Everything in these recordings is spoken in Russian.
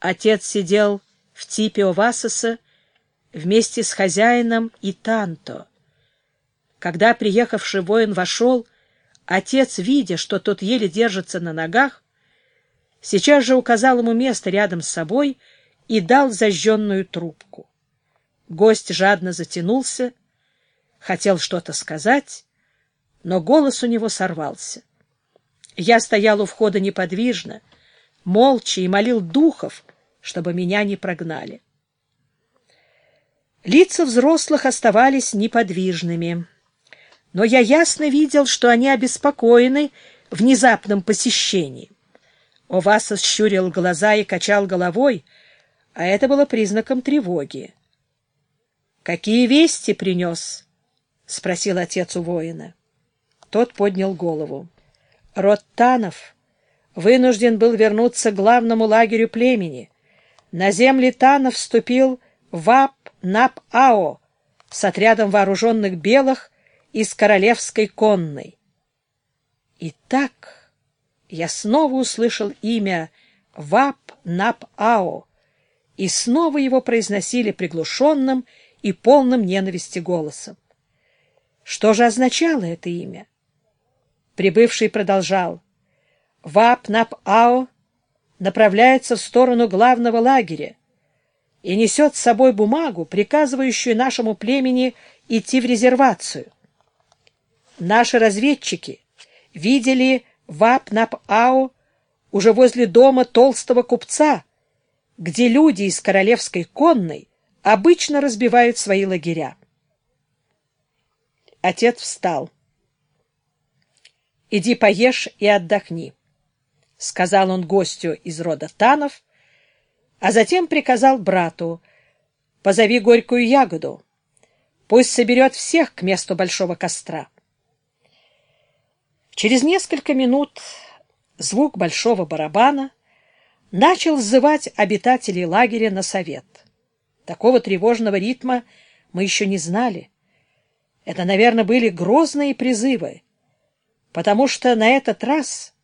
Отец сидел в типе Овасоса вместе с хозяином и Танто. Когда приехавший воин вошел, отец, видя, что тот еле держится на ногах, сейчас же указал ему место рядом с собой и дал зажженную трубку. Гость жадно затянулся, хотел что-то сказать, но голос у него сорвался. Я стоял у входа неподвижно, молча и молил духов, чтобы меня не прогнали. Лица взрослых оставались неподвижными, но я ясно видел, что они обеспокоены внезапным посещением. Оваса щурил глаза и качал головой, а это было признаком тревоги. — Какие вести принес? — спросил отец у воина. Тот поднял голову. Род Танов вынужден был вернуться к главному лагерю племени. На земли Танов вступил Вап Нап-Ао с отрядом вооруженных белых из королевской конной. И так я снова услышал имя Вап Нап-Ао, и снова его произносили приглушенным и полным ненависти голосом. Что же означало это имя? Прибывший продолжал. Вап-Нап-Ао направляется в сторону главного лагеря и несет с собой бумагу, приказывающую нашему племени идти в резервацию. Наши разведчики видели Вап-Нап-Ао уже возле дома толстого купца, где люди из королевской конной обычно разбивают свои лагеря. Отец встал. «Иди поешь и отдохни», — сказал он гостю из рода Танов, а затем приказал брату «Позови горькую ягоду, пусть соберет всех к месту большого костра». Через несколько минут звук большого барабана начал сзывать обитателей лагеря на совет. Такого тревожного ритма мы еще не знали. Это, наверное, были грозные призывы, потому что на этот раз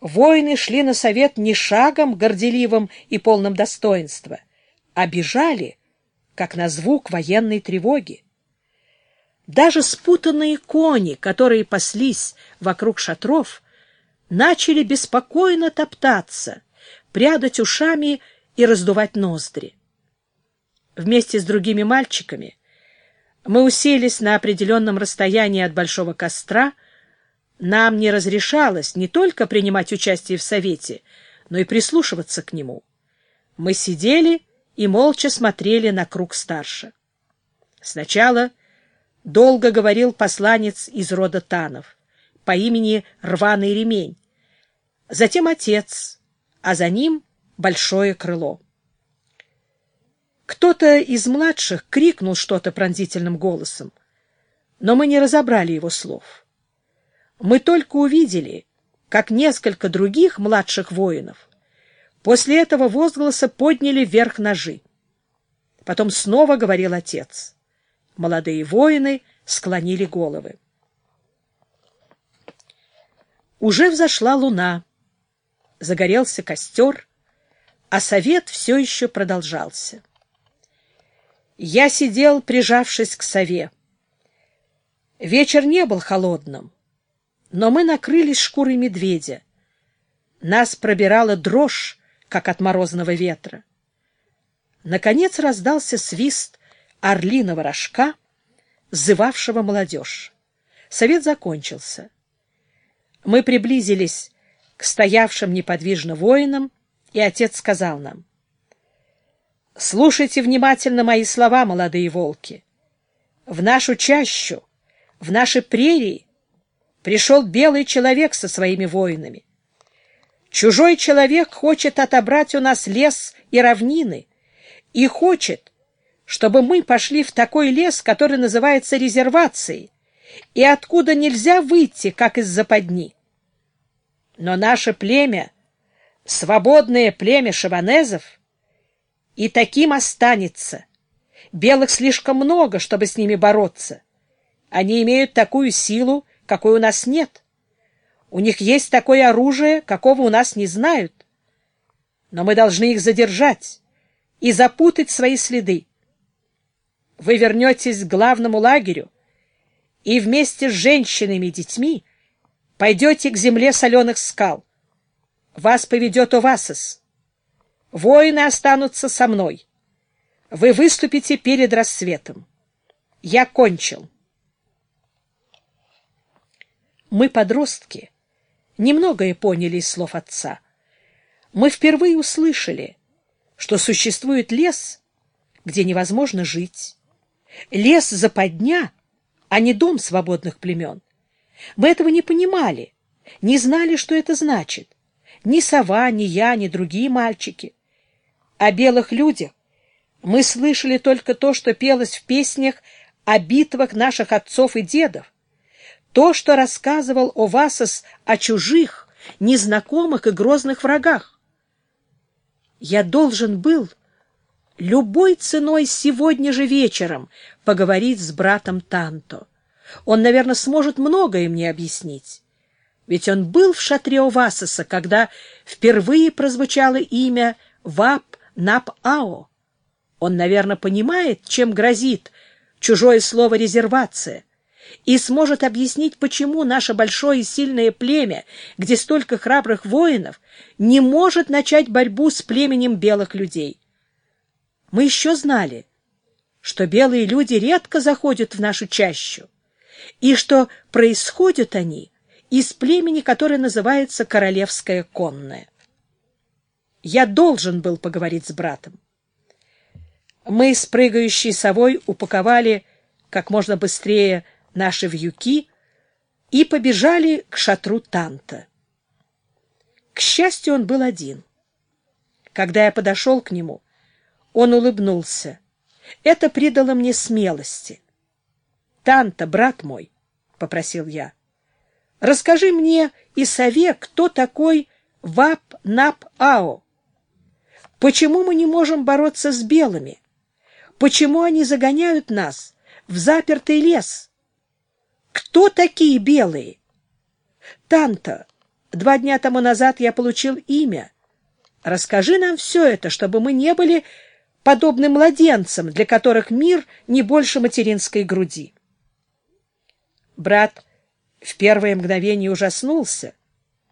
Воины шли на совет не шагом горделивым и полным достоинства, а бежали, как на звук военной тревоги. Даже спутанные кони, которые паслись вокруг шатров, начали беспокойно топтаться, прядать ушами и раздувать ноздри. Вместе с другими мальчиками мы уселись на определенном расстоянии от большого костра — нам не разрешалось не только принимать участие в совете, но и прислушиваться к нему. Мы сидели и молча смотрели на круг старше. Сначала долго говорил посланец из рода Танов по имени Рваный Ремень, затем отец, а за ним большое крыло. Кто-то из младших крикнул что-то пронзительным голосом, но мы не разобрали его слов мы только увидели, как несколько других младших воинов после этого возгласа подняли вверх ножи. Потом снова говорил отец. Молодые воины склонили головы. Уже взошла луна, загорелся костер, а совет все еще продолжался. Я сидел, прижавшись к сове. Вечер не был холодным но мы накрылись шкурой медведя. Нас пробирала дрожь, как от морозного ветра. Наконец раздался свист орлиного рожка, зывавшего молодежь. Совет закончился. Мы приблизились к стоявшим неподвижно воинам, и отец сказал нам, «Слушайте внимательно мои слова, молодые волки. В нашу чащу, в наши прерии пришел белый человек со своими воинами. Чужой человек хочет отобрать у нас лес и равнины и хочет, чтобы мы пошли в такой лес, который называется резервацией, и откуда нельзя выйти, как из западни. Но наше племя, свободное племя шаванезов, и таким останется. Белых слишком много, чтобы с ними бороться. Они имеют такую силу, какой у нас нет. У них есть такое оружие, какого у нас не знают. но мы должны их задержать и запутать свои следы. Вы вернетесь к главному лагерю и вместе с женщинами и детьми пойдете к земле соленых скал. Вас поведет Овасос. Воины останутся со мной. Вы выступите перед рассветом. Я кончил. Мы, подростки, немногое поняли из слов отца. Мы впервые услышали, что существует лес, где невозможно жить. Лес западня, а не дом свободных племен. Мы этого не понимали, не знали, что это значит. Ни сова, ни я, ни другие мальчики. О белых людях мы слышали только то, что пелось в песнях о битвах наших отцов и дедов. То, что рассказывал Овасос о чужих, незнакомых и грозных врагах. Я должен был любой ценой сегодня же вечером поговорить с братом Танто. Он, наверное, сможет многое мне объяснить. Ведь он был в шатре Овасоса, когда впервые прозвучало имя Вап Нап-Ао. Он, наверное, понимает, чем грозит чужое слово «резервация» и сможет объяснить, почему наше большое и сильное племя, где столько храбрых воинов, не может начать борьбу с племенем белых людей. Мы еще знали, что белые люди редко заходят в нашу чащу, и что происходят они из племени, которое называется Королевское конное. Я должен был поговорить с братом. Мы с прыгающей совой упаковали как можно быстрее наши вьюки и побежали к шатру Танта. К счастью, он был один. Когда я подошел к нему, он улыбнулся. Это придало мне смелости. «Танта, брат мой», — попросил я, — «расскажи мне и сове, кто такой Вап-Нап-Ао. Почему мы не можем бороться с белыми? Почему они загоняют нас в запертый лес?» Кто такие белые? Танта, два дня тому назад я получил имя. Расскажи нам все это, чтобы мы не были подобны младенцам, для которых мир не больше материнской груди. Брат в первое мгновение ужаснулся,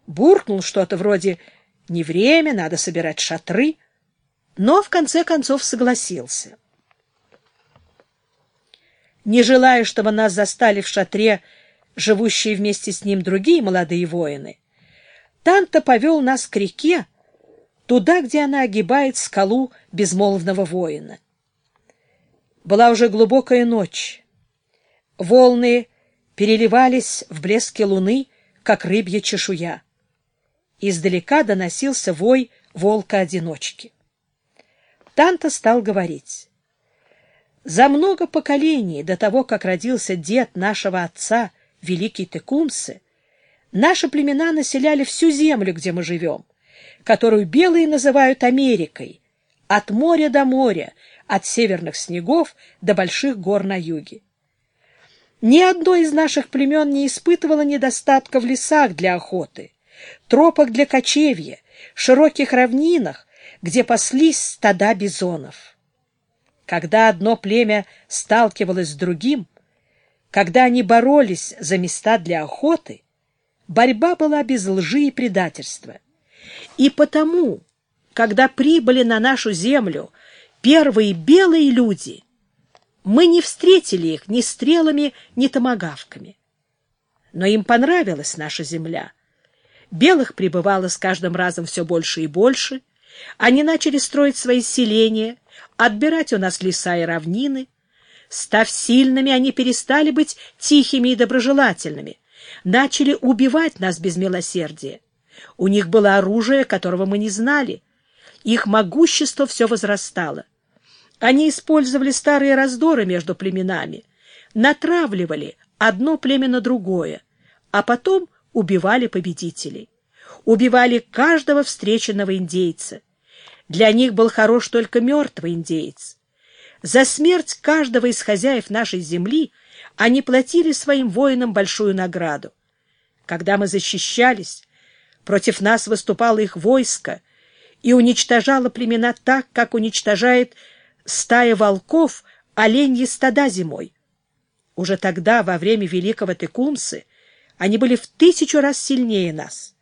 буркнул что-то вроде «не время, надо собирать шатры», но в конце концов согласился не желая, чтобы нас застали в шатре живущие вместе с ним другие молодые воины, Танта повел нас к реке, туда, где она огибает скалу безмолвного воина. Была уже глубокая ночь. Волны переливались в блеске луны, как рыбья чешуя. Издалека доносился вой волка-одиночки. Танта стал говорить. За много поколений до того, как родился дед нашего отца, великий Текумсы, наши племена населяли всю землю, где мы живем, которую белые называют Америкой, от моря до моря, от северных снегов до больших гор на юге. Ни одно из наших племен не испытывало недостатка в лесах для охоты, тропах для кочевья, широких равнинах, где паслись стада бизонов. Когда одно племя сталкивалось с другим, когда они боролись за места для охоты, борьба была без лжи и предательства. И потому, когда прибыли на нашу землю первые белые люди, мы не встретили их ни стрелами, ни томагавками. Но им понравилась наша земля. Белых прибывало с каждым разом все больше и больше. Они начали строить свои селения, отбирать у нас леса и равнины. Став сильными, они перестали быть тихими и доброжелательными, начали убивать нас без милосердия. У них было оружие, которого мы не знали. Их могущество все возрастало. Они использовали старые раздоры между племенами, натравливали одно племя на другое, а потом убивали победителей. Убивали каждого встреченного индейца. Для них был хорош только мертвый индеец. За смерть каждого из хозяев нашей земли они платили своим воинам большую награду. Когда мы защищались, против нас выступало их войско, и уничтожала племена так, как уничтожает стая волков оленьи стада зимой. Уже тогда, во время Великого Текумсы, они были в тысячу раз сильнее нас.